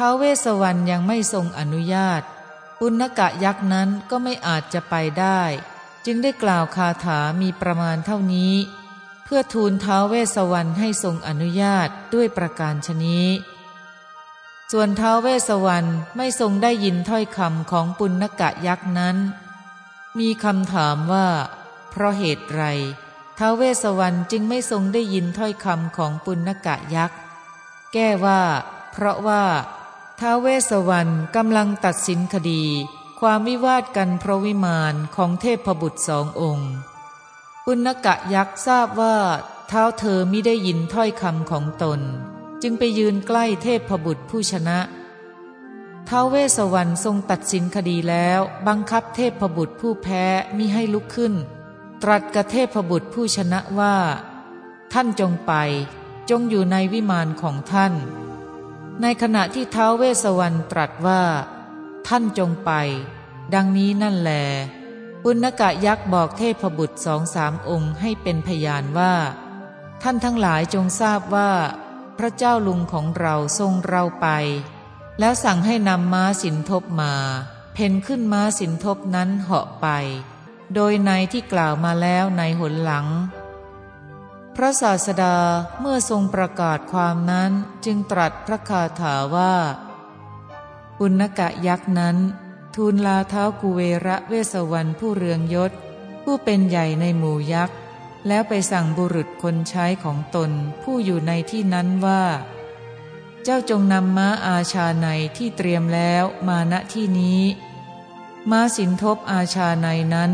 ท้าวเวสวรรณยังไม่ทรงอนุญาต ปุณกะยักษ์นั้นก็ไม่อาจจะไปได้ จึงได้กล่าวคาถามีประมาณเท่านี้ เพื่อทูลท้าวเวสวรรณให้ทรงอนุญาตด้วยประการชนี้ ส่วนท้าวเวสวรรณไม่ทรงได้ยินถ้อยคำของปุณกะยักษ์นั้น มีคำถามว่า เพราะเหตุไรท้าวเวสสวรรณจึงไม่ทรงได้ยินถ้อยคำของปุณกะยักษ์ แก้ว่า เพราะว่า ท้าเวสวรรณกำลังตัดสินคดี ความวิวาทกันเพราะวิมานของเทพบุตรสององค์ปุณกะยักษ์ทราบว่าเท้าเธอไมิได้ยินถ้อยคำของตน จึงไปยืนใกล้เทพบุตรผู้ชนะท้าเวสสวรรณทรงตัดสินคดีแล้ว บังคับเทพบุตรผู้แพ้มิให้ลุกขึ้น ตรัสกับเทพบุตรผู้ชนะว่า ท่านจงไป จงอยู่ในวิมานของท่าน ในขณะที่เท้าเวสวรรณตรัสว่า ท่านจงไป ดังนี้นั่นแล ปุณกะยักษ์บอกเทพบุตรสองสามองค์ให้เป็นพยานว่า ท่านทั้งหลายจงทราบว่า พระเจ้าลุงของเราทรงเราไป แล้วสั่งให้นำม้าสินทบมา เพนขึ้นม้าสินทบนั้นเหาะไป โดยในที่กล่าวมาแล้วในหนหลัง พระศาสดาเมื่อทรงประกาศความนั้นจึงตรัสพระคาถาว่าปุณกะยักษ์นั้น ทูลลาเท้ากุเวระเวสวรรณผู้เรืองยศ ผู้เป็นใหญ่ในหมู่ยักษ์ แล้วไปสั่งบุรุษคนใช้ของตนผู้อยู่ในที่นั้นว่า เจ้าจงนำม้าอาชาในที่เตรียมแล้วมาณที่นี้ ม้าสินทบอาชาในนั้น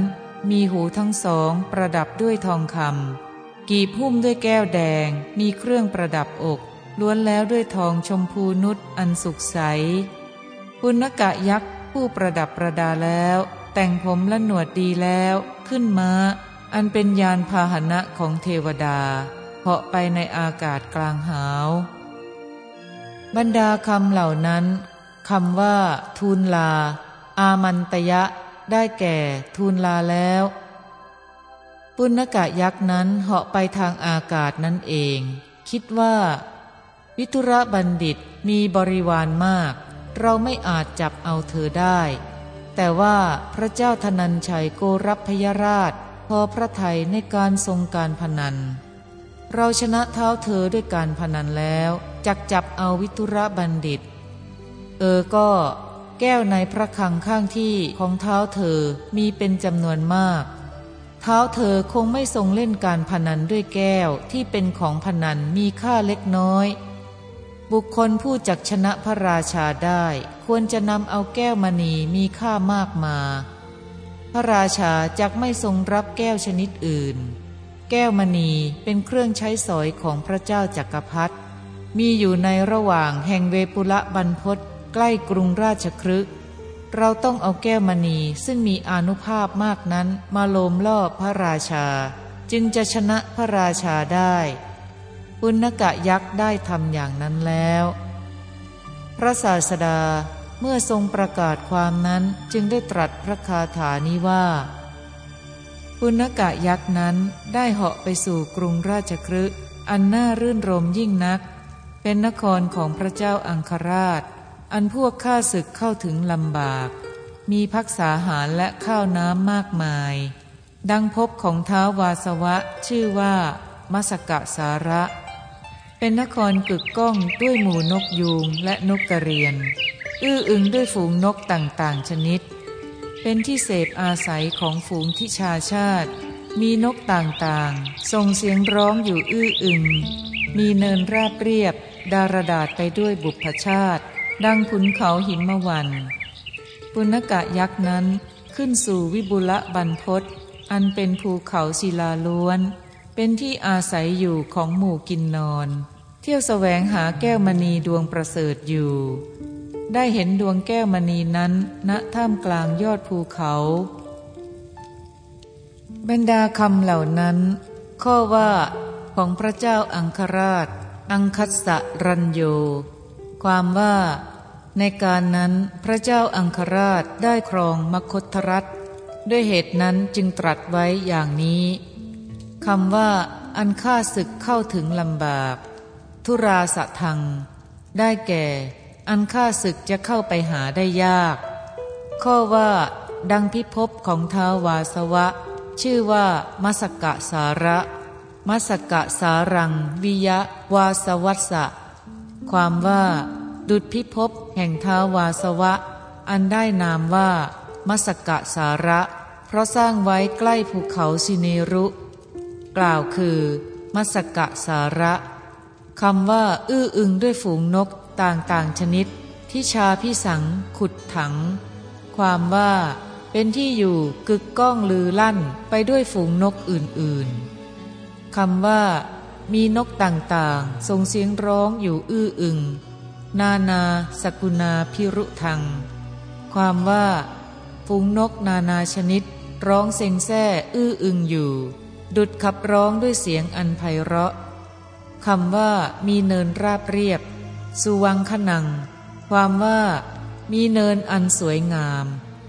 มีหูทั้งสองประดับด้วยทองคำ กีบหุ้มด้วยแก้วแดง มีเครื่องประดับอก ล้วนแล้วด้วยทองชมพูนุษอันสุขใส ปุณกะยักษ์ผู้ประดับประดาแล้ว แต่งผมและหนวดดีแล้ว ขึ้นมา้า อันเป็นยานพาหนะของเทวดาเหาะไปในอากาศกลางหาว บรรดาคำเหล่านั้นคำว่า ทูลลา อามันตยะ ได้แก่ ทูลลาแล้ว ปุณกะยักษ์นั้นเหาะไปทางอากาศนั่นเอง คิดว่า วิทุระบัณฑิตมีบริวารมาก เราไม่อาจจับเอาเธอได้ แต่ว่าพระเจ้าธนัญชัยโกรับพยราช พอพระไทยในการทรงการพนัน เราชนะเท้าเธอด้วยการพนันแล้วจักจับเอาวิทุระบัณฑิต เออก็แก้วในพระคังข้างที่ของเท้าเธอมีเป็นจำนวนมาก เท้าเธอคงไม่ทรงเล่นการพนันด้วยแก้วที่เป็นของพนันมีค่าเล็กน้อย บุคคลผู้จักชนะพระราชาได้ ควรจะนำเอาแก้วมณีมีค่ามากมา พระราชาจักไม่ทรงรับแก้วชนิดอื่น แก้วมณีเป็นเครื่องใช้สอยของพระเจ้าจักรพรรดิมีอยู่ในระหว่างแห่งเวปุระบรรพศใกล้กรุงราชครึก เราต้องเอาแก้วมณีซึ่งมีอนุภาพมากนั้นมาโลมล่อพระราชา จึงจะชนะพระราชาได้ ปุณกะยักษ์ได้ทำอย่างนั้นแล้ว พระศาสดาเมื่อทรงประกาศความนั้นจึงได้ตรัสพระคาถานี้ว่า ปุณกะยักษ์นั้นได้เหาะไปสู่กรุงราชครึอันน่ารื่นรมยิ่งนัก เป็นนครของพระเจ้าอังคราช อันพวกข้าศึกเข้าถึงลำบาก มีพักษาหารและข้าวน้ำมากมาย ดังพบของเท้าวาสวะชื่อว่า มัสกะสาระ เป็นนครกึกก้องด้วยหมู่นกยูงและนกกระเรียน อื้ออึงด้วยฝูงนกต่างๆชนิด เป็นที่เสพอาศัยของฝูงทิชาชาติ มีนกต่างๆ ส่งเสียงร้องอยู่อื้ออึง มีเนินราบเรียบ ดารดาษไปด้วยบุพชาติ ดังขุนเขาหิมวันปุณกะยักษ์นั้นขึ้นสู่วิบุละบรรพศอันเป็นภูเขาศิลาล้วน เป็นที่อาศัยอยู่ของหมู่กินนอน เที่ยวแสวงหาแก้วมณีดวงประเสริฐอยู่ ได้เห็นดวงแก้วมณีนั้นณท่ามกลางยอดภูเขาบรรดาคำเหล่านั้น ข้อว่าของพระเจ้าอังคราช อังคัสะรัญโย ความว่า ในการนั้นพระเจ้าอังคราชได้ครองมคตรัฐ ด้วยเหตุนั้นจึงตรัสไว้อย่างนี้คำว่า อันฆ่าศึกเข้าถึงลำบาก ทุราสะทัง ได้แก่ อันข้าศึกจะเข้าไปหาได้ยาก ข้อว่า ดังพิภพของท้าวาสวะ ชื่อว่ามัสกะสาระมัสกะสารัง วิยะ วาสวัสสะ ความว่า ดุจพิภพแห่งท้าวาสวะ อันได้นามว่า มัสกะสาระ เพราะสร้างไว้ใกล้ภูเขาสิเนรุ กล่าวคือ มัสกะสาระคำว่า อื้ออึงด้วยฝูงนกต่างๆชนิด ที่ชาพิสังขุดถัง ความว่า เป็นที่อยู่กึกก้องลือลั่นไปด้วยฝูงนกอื่นๆคำว่า มีนกต่างๆส่งเสียงร้องอยู่อื้ออึง นานาสกุณาพิรุทัง ความว่าฝูงนกนานาชนิด ร้องเซ็งแซ่อื้ออึงอยู่ ดุดขับร้องด้วยเสียงอันไพเราะคำว่ามีเนินราบเรียบ สุวังขนัง ความว่ามีเนินอันสวยงาม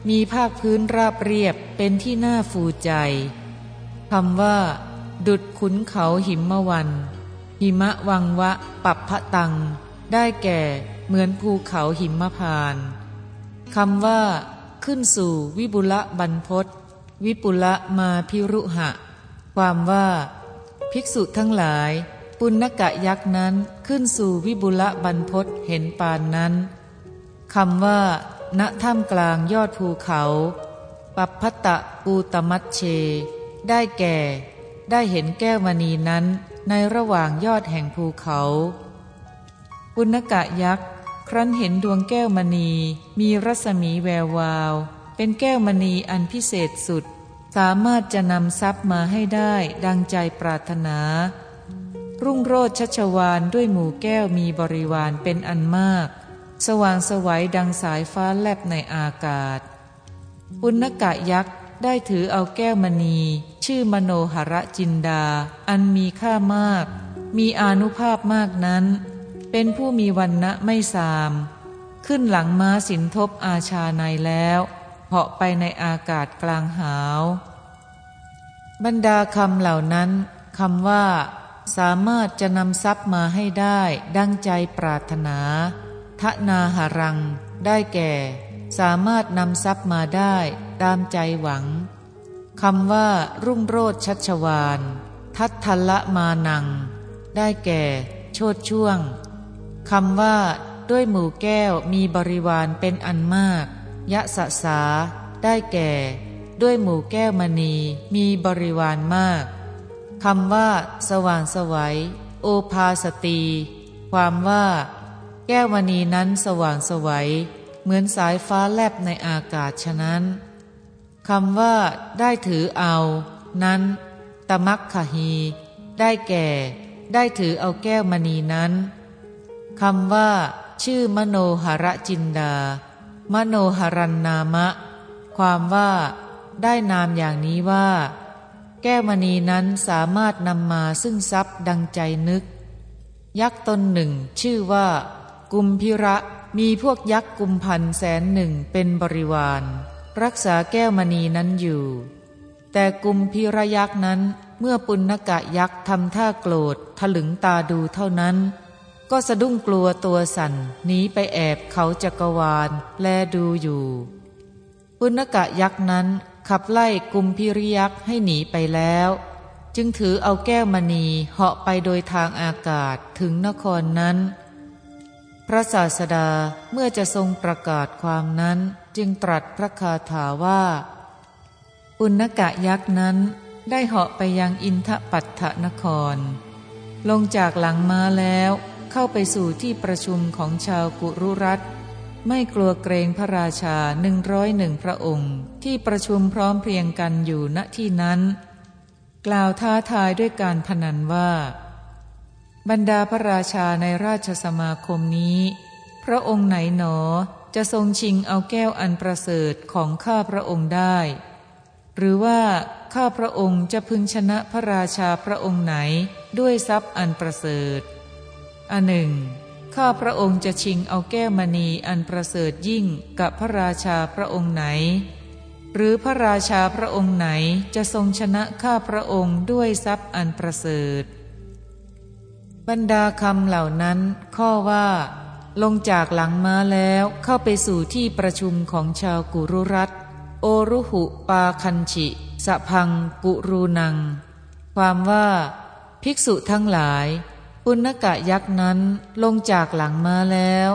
มีภาคพื้นราบเรียบเป็นที่น่าฟูใจคำว่า ดุดขุนเขาหิมะวันหิมะวังวะ ปับพะตัง ได้แก่เหมือนภูเขาหิมพานคำว่า ขึ้นสู่วิบุละบรรพศวิปุละมาพิรุหะ ความว่า ภิกษุทั้งหลาย ปุณกะยักษ์นั้นขึ้นสู่วิบุละบรรพศเห็นปานนั้นคำว่า ณถ้ำกลางยอดภูเขา ปัปพตะปูตมัตเช ได้แก่ ได้เห็นแก้วมณีนั้นในระหว่างยอดแห่งภูเขา ปุณกะยักษ์ ครั้นเห็นดวงแก้วมณี มีรัศมีแวววาว เป็นแก้วมณีอันพิเศษสุด สามารถจะนำทรัพย์มาให้ได้ดังใจปรารถนา รุ่งโรจชัชวานด้วยหมู่แก้วมีบริวารเป็นอันมาก สว่างสวัยดังสายฟ้าแลบในอากาศ ปุณกะยักษ์ได้ถือเอาแก้วมณี ชื่อมโนหระจินดา อันมีค่ามาก มีอานุภาพมากนั้น เป็นผู้มีวันณะไม่สาม ขึ้นหลังม้าสินทบอาชาในแล้วเหาะไปในอากาศกลางหาว บรรดาคำเหล่านั้นคำว่า สามารถจะนำทรัพย์มาให้ได้ ดังใจปรารถนาทนาหารัง ได้แก่ สามารถนำทรัพย์มาได้ตามใจหวังคำว่า รุ่งโรดชัชวาน ทัตทละมานัง ได้แก่ โชดช่วง คำว่า ด้วยหมู่แก้วมีบริวารเป็นอันมาก ยะสะสา ได้แก่ ด้วยหมู่แก้วมณีมีบริวารมากคำว่า สว่างสวัยโอภาสตี ความว่า แก้วมณีนั้นสว่างสวัยเหมือนสายฟ้าแลบในอากาศฉะนั้นคำว่า ได้ถือเอา นั้น ตมักขฮีได้แก่ ได้ถือเอาแก้วมณีนั้น คำว่า ชื่อมโนหระจินดา มโนหรันนามะ ความว่า ได้นามอย่างนี้ว่า แก้วมณีนั้นสามารถนำมาซึ่งทรัพย์ดังใจนึก ยักษ์ตนหนึ่ง ชื่อว่า กุมพิระมีพวกยักษ์กุมพันแสนหนึ่งเป็นบริวาร รักษาแก้วมณีนั้นอยู่ แต่กุมพิระยักษ์นั้นเมื่อปุณกะยักษ์ทำท่าโกรธถลึงตาดูเท่านั้น ก็สะดุ้งกลัวตัวสั่นหนีไปแอบเขาจักรวาลแลดูอยู่ ปุณกะยักษ์นั้นขับไล่กุมพิริยักษ์ให้หนีไปแล้ว จึงถือเอาแก้วมณีเหาะไปโดยทางอากาศถึงนครนั้น พระศาสดาเมื่อจะทรงประกาศความนั้นจึงตรัสพระคาถาว่าอุณกะยักษ์นั้นได้เหาะไปยังอินทปัตถนคร ลงจากหลังม้าแล้ว เข้าไปสู่ที่ประชุมของชาวกุรุรัตไม่กลัวเกรงพระราชาหนึ่งร้อยหนึ่งพระองค์ ที่ประชุมพร้อมเพรียงกันอยู่ณที่นั้น กล่าวท้าทายด้วยการพนันว่า บรรดาพระราชาในราชสมาคมนี้ พระองค์ไหนหนอจะทรงชิงเอาแก้วอันประเสริฐของข้าพระองค์ได้ หรือว่าข้าพระองค์จะพึงชนะพระราชาพระองค์ไหนด้วยทรัพย์อันประเสริฐ อันหนึ่ง ข้าพระองค์จะชิงเอาแก้วมณีอันประเสริฐยิ่งกับพระราชาพระองค์ไหน หรือพระราชาพระองค์ไหนจะทรงชนะข้าพระองค์ด้วยทรัพย์อันประเสริฐ บรรดาคำเหล่านั้น ข้อว่า ลงจากหลังม้าแล้วเข้าไปสู่ที่ประชุมของชาวกุรุรัตโอรุหุปาคันชิสะพังกุรูนัง ความว่า ภิกษุทั้งหลาย ปุณกะยักษ์นั้นลงจากหลังม้าแล้ว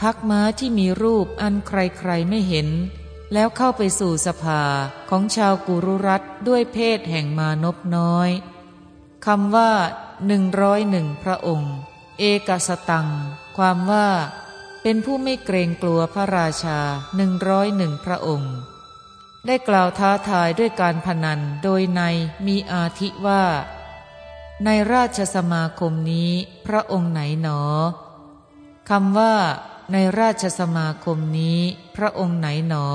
พักม้าที่มีรูปอันใครๆไม่เห็น แล้วเข้าไปสู่สภาของชาวกุรุรัตด้วยเพศแห่งมานพน้อยคำว่าหนึ่งร้อยหนึ่งพระองค์ เอกสตัง ความว่า เป็นผู้ไม่เกรงกลัวพระราชาหนึ่งร้อยหนึ่งพระองค์ ได้กล่าวท้าทายด้วยการพนันโดยในมีอาทิว่า ในราชสมาคมนี้พระองค์ไหนหนอคำว่า ในราชสมาคมนี้ พระองค์ไหนหนอ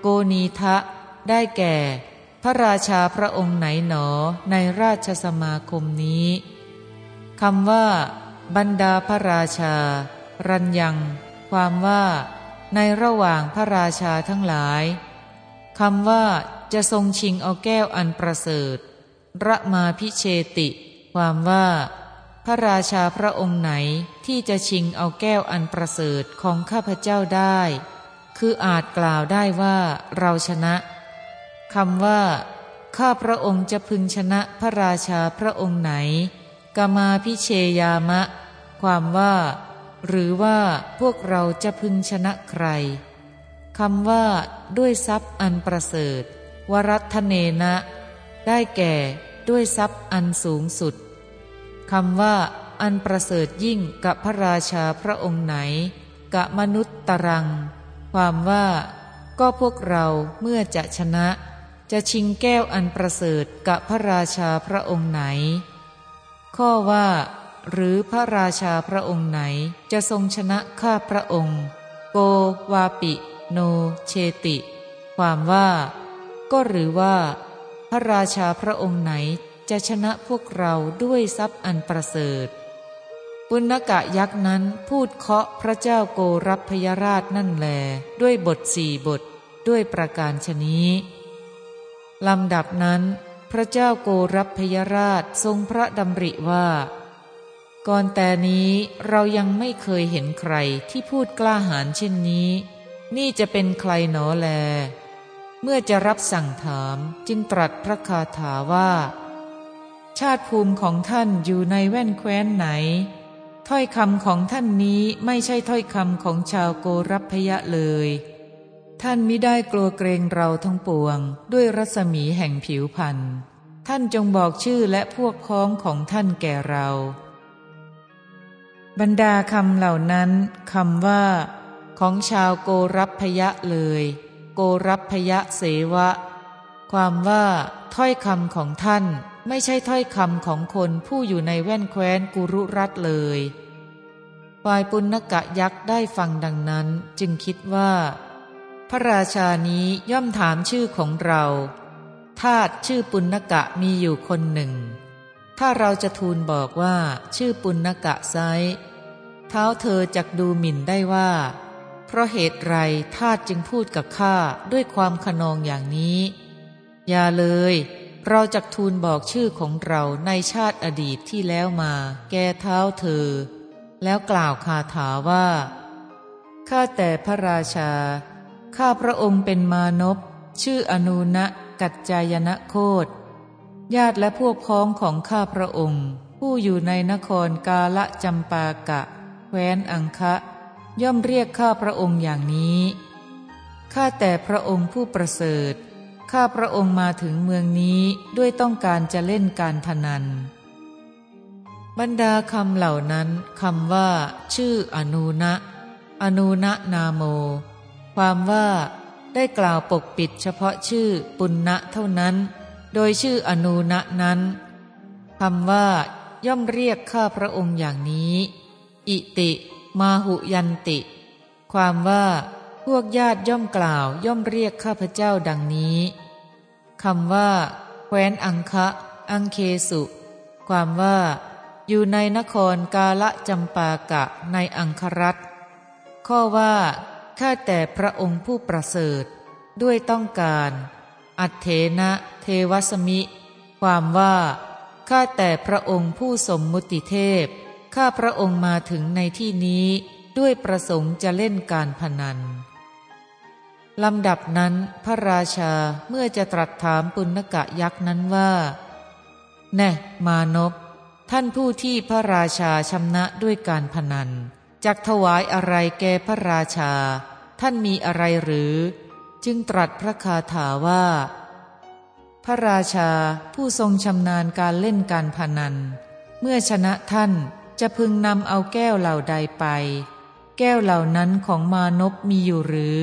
โกนีทะ ได้แก่ พระราชาพระองค์ไหนหนอ ในราชสมาคมนี้คำว่า บรรดาพระราชา รัญยัง ความว่า ในระหว่างพระราชาทั้งหลายคำว่าจะทรงชิงเอาแก้วอันประเสริฐ ระมาพิเชติ ความว่า พระราชาพระองค์ไหนที่จะชิงเอาแก้วอันประเสริฐของข้าพเจ้าได้ คืออาจกล่าวได้ว่าเราชนะคำว่า ข้าพระองค์จะพึงชนะพระราชาพระองค์ไหนกามาพิเชยามะ ความว่า หรือว่าพวกเราจะพึงชนะใครคำว่า ด้วยทรัพย์อันประเสริฐ วรัตเนนะ ได้แก่ด้วยทรัพย์อันสูงสุดคำว่า อันประเสริฐยิ่งกับพระราชาพระองค์ไหนกะมนุษย์ตรัง ความว่า ก็พวกเราเมื่อจะชนะ จะชิงแก้วอันประเสริฐกับพระราชาพระองค์ไหน ข้อว่า หรือพระราชาพระองค์ไหนจะทรงชนะข้าพระองค์ โกวาปิ โน เชติ ความว่า ก็หรือว่า ระราชาพระองค์ไหนจะชนะพวกเราด้วยทรัพย์อันประเสริฐ ปุณกะยักษ์นั้นพูดเคาะพระเจ้าโกรับพยราชนั่นแล ด้วยบทสี่บทด้วยประการชนี้ลำดับนั้น พระเจ้าโกรับพยราชทรงพระดำริว่า ก่อนแต่นี้เรายังไม่เคยเห็นใครที่พูดกล้าหาญเช่นนี้ นี่จะเป็นใครหนอแล เมื่อจะรับสั่งถามจึงตรัสพระคาถาว่า ชาติภูมิของท่านอยู่ในแว่นแคว้นไหน ถ้อยคำของท่านนี้ไม่ใช่ถ้อยคำของชาวโกรับพยะเลย ท่านมิได้กลัวเกรงเราทั้งปวง ด้วยรัศมีแห่งผิวพันธ์ท่านจงบอกชื่อและพวกพ้องของท่านแก่เรา บรรดาคำเหล่านั้นคำว่า ของชาวโกรับพยะเลย โกรับพยะเสวะ ความว่าถ้อยคำของท่านไม่ใช่ถ้อยคำของคนผู้อยู่ในแว่นแคว้นกุรุรัตเลยฝ่ายปุณกะยักษ์ได้ฟังดังนั้นจึงคิดว่า พระราชานี้ย่อมถามชื่อของเราทาตชื่อปุณกะมีอยู่คนหนึ่ง ถ้าเราจะทูลบอกว่าชื่อปุณกะไซเท้าเธอจักดูหมิ่นได้ว่า ราะเหตุไรทาตจึงพูดกับข้าด้วยความขนองอย่างนี้ อย่าเลย เราจักทูลบอกชื่อของเราในชาติอดีตที่แล้วมา แก่เท้าเธอ แล้วกล่าวคาถาว่าข้าแต่พระราชา ข้าพระองค์เป็นมานพชื่ออนุนะกัจจายนะโคดญาติและพวกพ้องของข้าพระองค์ ผู้อยู่ในนครกาละจำปากะแคว้นอังคะ ย่อมเรียกข้าพระองค์อย่างนี้ข้าแต่พระองค์ผู้ประเสริฐข้าพระองค์มาถึงเมืองนี้ด้วยต้องการจะเล่นการพนัน บรรดาคำเหล่านั้นคำว่า ชื่ออนุนะอนุนะนาโม ความว่าได้กล่าวปกปิดเฉพาะชื่อปุณณะเท่านั้น โดยชื่ออนูนะนั้นคำว่า ย่อมเรียกข้าพระองค์อย่างนี้ อิติ มาหุยันติ ความว่าพวกญาติย่อมกล่าวย่อมเรียกข้าพเจ้าดังนี้คำว่า แคว้นอังคะ อังเคสุ ความว่า อยู่ในนครกาละจำปากะในอังครัตข้อว่า ข้าแต่พระองค์ผู้ประเสริฐ ด้วยต้องการ อัตเถนะเทวสมิ ความว่า ข้าแต่พระองค์ผู้สมมุติเทพ ข้าพระองค์มาถึงในที่นี้ด้วยประสงค์จะเล่นการพนันลำดับนั้นพระราชาเมื่อจะตรัสถามปุณกะยักษ์นั้นว่า แน่มานพท่านผู้ที่พระราชาชำนะด้วยการพนันจักถวายอะไรแก่พระราชา ท่านมีอะไรหรือ จึงตรัสพระคาถาว่า พระราชาผู้ทรงชำนาญการเล่นการพนัน เมื่อชนะท่าน จะพึงนำเอาแก้วเหล่าใดไป แก้วเหล่านั้นของมานพมีอยู่หรือ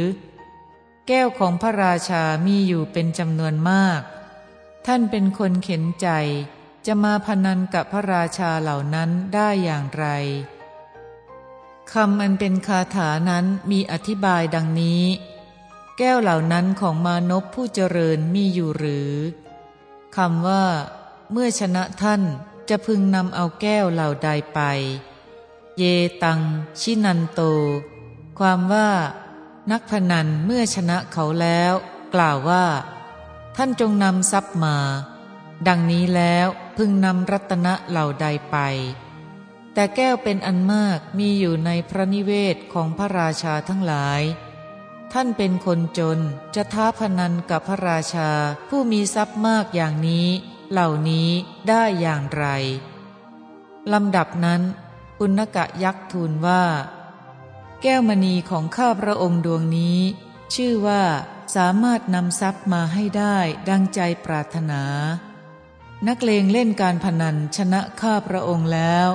แก้วของพระราชามีอยู่เป็นจำนวนมาก ท่านเป็นคนเข็นใจ จะมาพนันกับพระราชาเหล่านั้นได้อย่างไรคำอันเป็นคาถานั้นมีอธิบายดังนี้ แก้วเหล่านั้นของมานพผู้เจริญมีอยู่หรือคำว่า เมื่อชนะท่าน จะพึงนำเอาแก้วเหล่าใดไป เยตัง ชินันโต ความว่า นักพนันเมื่อชนะเขาแล้ว กล่าวว่า ท่านจงนำทรัพย์มา ดังนี้แล้วพึงนำรัตนะเหล่าใดไป แต่แก้วเป็นอันมากมีอยู่ในพระนิเวศของพระราชาทั้งหลายท่านเป็นคนจนจะท้าพนันกับพระราชาผู้มีทรัพย์มากอย่างนี้ เหล่านี้ได้อย่างไรลำดับนั้นปุณกะยักษ์ทูลว่า แก้วมณีของข้าพระองค์ดวงนี้ ชื่อว่าสามารถนำทรัพย์มาให้ได้ดังใจปรารถนา นักเลงเล่นการพนันชนะข้าพระองค์แล้ว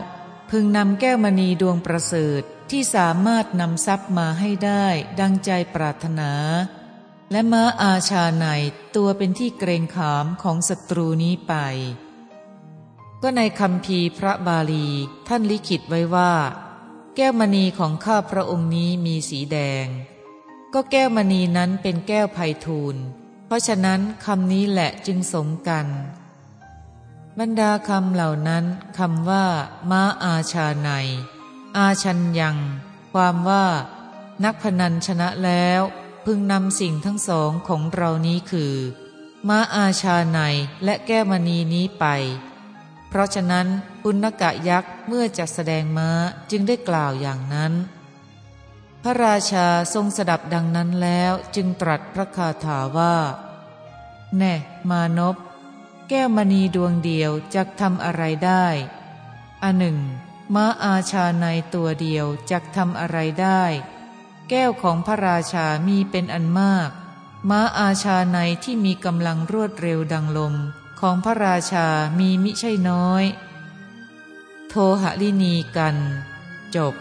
พึงนำแก้วมณีดวงประเสริฐที่สามารถนำทรัพย์มาให้ได้ดังใจปรารถนา และม้าอาชาในตัวเป็นที่เกรงขามของศัตรูนี้ไป ก็ในคำพีพระบาลีท่านลิขิตไว้ว่า แก้วมณีของข้าพระองค์นี้มีสีแดง ก็แก้วมณีนั้นเป็นแก้วไพทูลเพราะฉะนั้นคำนี้แหละจึงสมกัน บรรดาคำเหล่านั้นคำว่า ม้าอาชาในอาชันยัง ความว่า นักพนันชนะแล้ว พึงนำสิ่งทั้งสองของเรานี้คือม้าอาชาในและแก้มณีนี้ไป เพราะฉะนั้นปุณกะยักษ์เมื่อจะแสดงม้าจึงได้กล่าวอย่างนั้น พระราชาทรงสดับดังนั้นแล้วจึงตรัสพระคาถาว่า แน่ มานพแก้วมณีดวงเดียวจะทำอะไรได้อันหนึ่งม้าอาชาในตัวเดียวจะทำอะไรได้ แก้วของพระราชามีเป็นอันมาก ม้าอาชาในที่มีกำลังรวดเร็วดังลม ของพระราชามีมิใช่น้อย โทหลินีกัน จบ